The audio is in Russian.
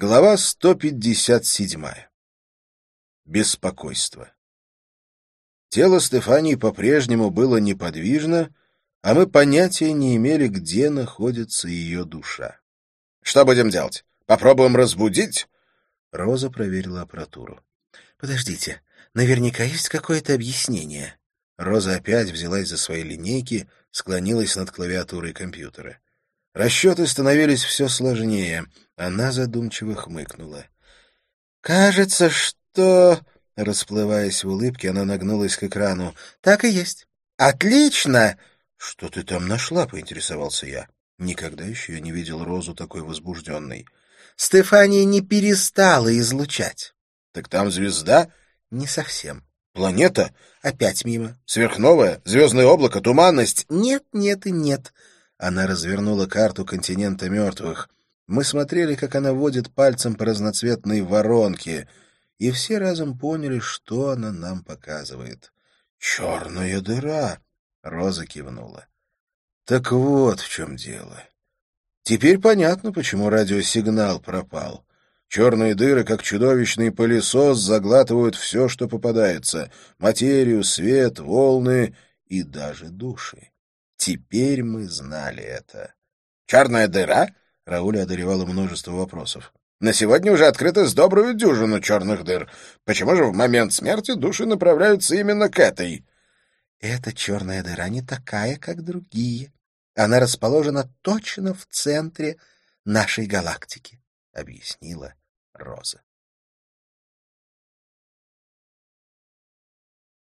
Глава 157. Беспокойство. Тело Стефании по-прежнему было неподвижно, а мы понятия не имели, где находится ее душа. — Что будем делать? Попробуем разбудить? Роза проверила аппаратуру. — Подождите, наверняка есть какое-то объяснение. Роза опять взялась за свои линейки, склонилась над клавиатурой компьютера. Расчеты становились все сложнее. Она задумчиво хмыкнула. «Кажется, что...» Расплываясь в улыбке, она нагнулась к экрану. «Так и есть. Отлично!» «Что ты там нашла?» — поинтересовался я. Никогда еще я не видел Розу такой возбужденной. «Стефания не перестала излучать». «Так там звезда?» «Не совсем». «Планета?» «Опять мимо». «Сверхновая? Звездное облако? Туманность?» «Нет, нет и нет». Она развернула карту континента мертвых. Мы смотрели, как она водит пальцем по разноцветной воронке, и все разом поняли, что она нам показывает. «Черная дыра!» — Роза кивнула. «Так вот в чем дело. Теперь понятно, почему радиосигнал пропал. Черные дыры, как чудовищный пылесос, заглатывают все, что попадается — материю, свет, волны и даже души. Теперь мы знали это. «Черная дыра?» — Рауля одолевала множество вопросов. «На сегодня уже открыто с добрую дюжину черных дыр. Почему же в момент смерти души направляются именно к этой?» «Эта черная дыра не такая, как другие. Она расположена точно в центре нашей галактики», — объяснила Роза.